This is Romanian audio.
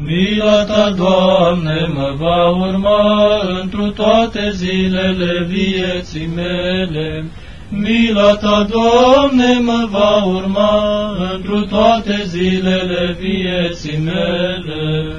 Mila ta, Doamne, mă va urma întru toate zilele vieții mele. Mila ta, Doamne, mă va urma întru toate zilele vieții mele.